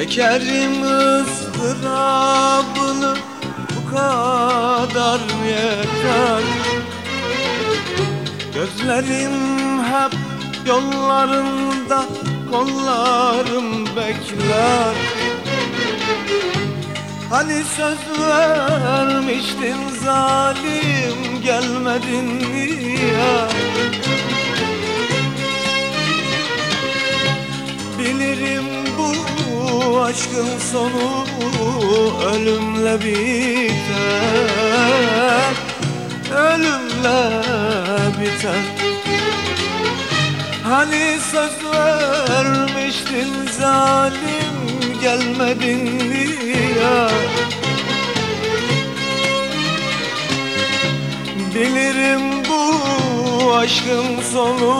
Çekerim ızdırabını bu kadar yeter. Gözlerim hep yollarında kollarım bekler. Hani söz vermiştin zalim gelmedin niye aşkın sonu ölümle biter. Ölümle biter. Hani söz vermiştin zalim gelmedin niye Bilirim bu aşkın sonu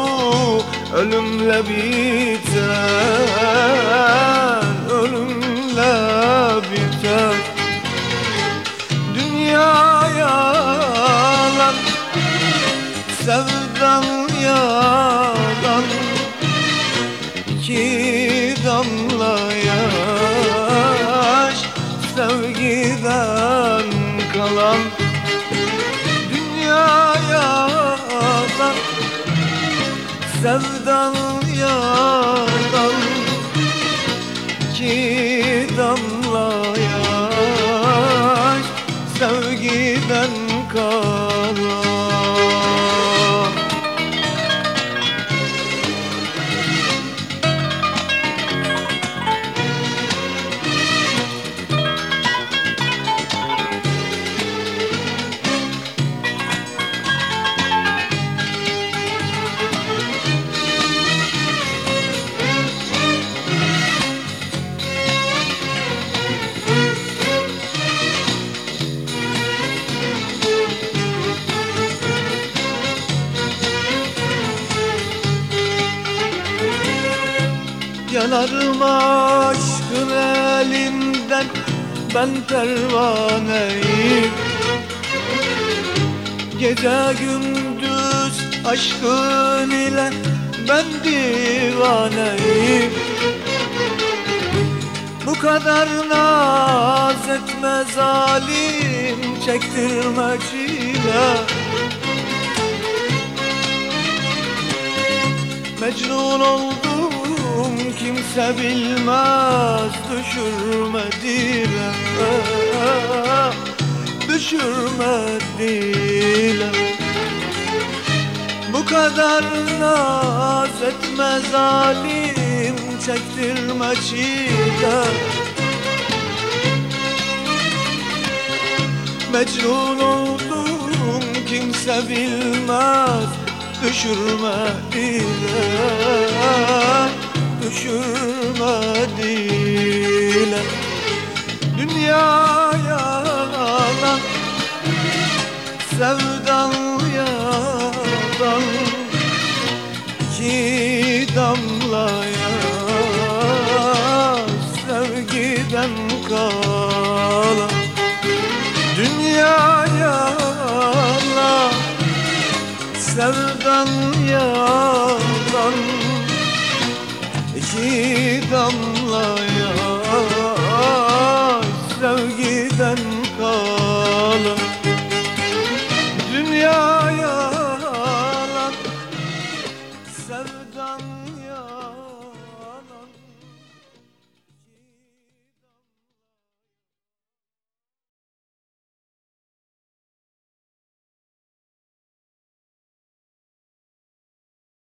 ölümle biter kalan Dünya yalan Sevdan yalan İki Yanarım aşkın elinden ben pervaneyim. Gece gündüz aşkın ile ben divaneyim. Bu kadar naz etme zalim çektirme çile. Mecnun oldum kimse bilmez Düşürme dile Düşürme dile Bu kadar naz etme zalim Çektirme çile. Mecnun oldum kimse bilmez Düşürme dile Düşürme dile Dünya yalan Sevdan yalan İki damla yaş Sevgiden kalan Dünya yalan Sevdan yalan İki damla